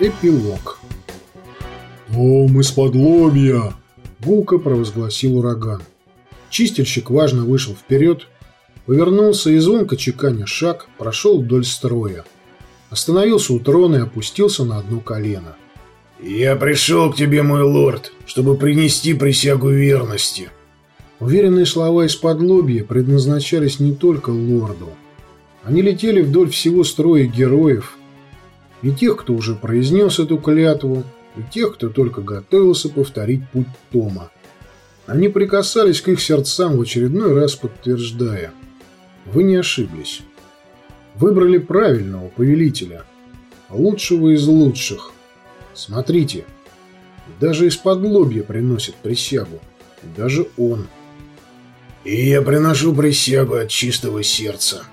Эпилог. «Том из подлобья!» — гулко провозгласил ураган. Чистильщик важно вышел вперед, повернулся и звонко чеканя шаг прошел вдоль строя. Остановился у трона и опустился на одно колено. «Я пришел к тебе, мой лорд, чтобы принести присягу верности». Уверенные слова из-под лобья предназначались не только лорду. Они летели вдоль всего строя героев, и тех, кто уже произнес эту клятву, и тех, кто только готовился повторить путь Тома. Они прикасались к их сердцам в очередной раз подтверждая. Вы не ошиблись. Выбрали правильного повелителя, лучшего из лучших. Смотрите, даже из-под лобья приносит присягу. Даже он. И я приношу присягу от чистого сердца.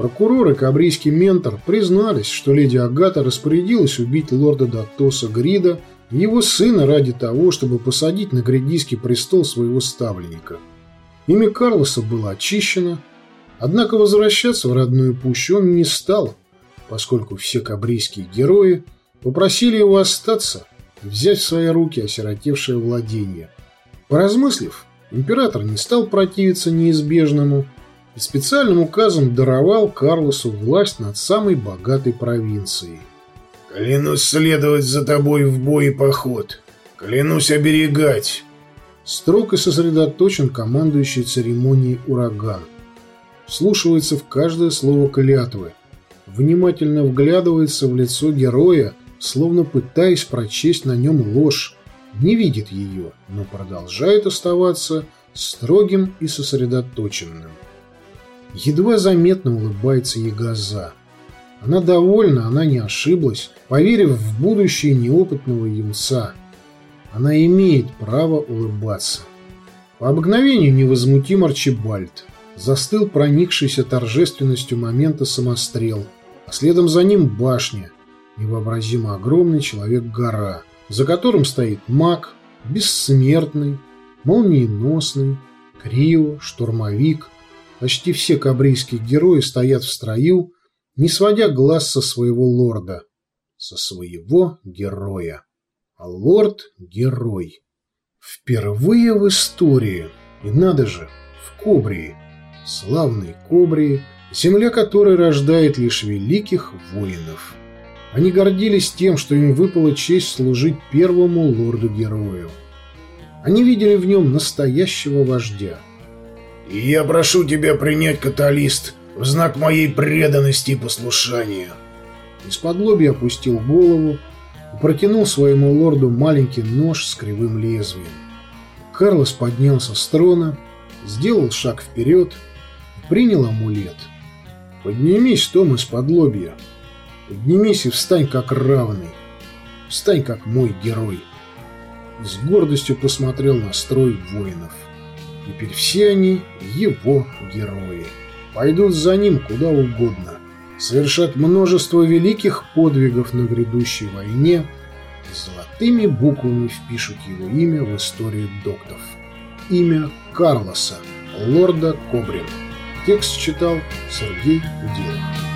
Прокурор и кабрийский ментор признались, что леди Агата распорядилась убить лорда Датоса Грида и его сына ради того, чтобы посадить на гридийский престол своего ставленника. Имя Карлоса было очищено, однако возвращаться в родную пущу он не стал, поскольку все кабрийские герои попросили его остаться и взять в свои руки осиротевшее владение. Поразмыслив, император не стал противиться неизбежному и специальным указом даровал Карлосу власть над самой богатой провинцией. «Клянусь следовать за тобой в бой и поход. Клянусь оберегать!» Строг и сосредоточен командующий церемонией ураган. Слушается в каждое слово клятвы. Внимательно вглядывается в лицо героя, словно пытаясь прочесть на нем ложь. Не видит ее, но продолжает оставаться строгим и сосредоточенным. Едва заметно улыбается Ягоза. Она довольна, она не ошиблась, поверив в будущее неопытного юнца. Она имеет право улыбаться. По обыкновению невозмутим Арчибальд. Застыл проникшийся торжественностью момента самострел, а следом за ним башня, невообразимо огромный человек-гора, за которым стоит маг, бессмертный, молниеносный, Крио, штурмовик – Почти все кабрийские герои стоят в строю, не сводя глаз со своего лорда, со своего героя. А лорд – герой. Впервые в истории, и надо же, в Кобрии, славной Кобрии, земля которой рождает лишь великих воинов. Они гордились тем, что им выпала честь служить первому лорду-герою. Они видели в нем настоящего вождя – я прошу тебя принять каталист в знак моей преданности и послушания. Из-под лобья опустил голову и протянул своему лорду маленький нож с кривым лезвием. Карлос поднялся с трона, сделал шаг вперед и принял амулет. «Поднимись, Том, из-под лобья. Поднимись и встань как равный. Встань как мой герой». С гордостью посмотрел на строй воинов. Теперь все они его герои. Пойдут за ним куда угодно. Совершат множество великих подвигов на грядущей войне и золотыми буквами впишут его имя в историю доктов. Имя Карлоса, лорда Кобрин. Текст читал Сергей Уделов.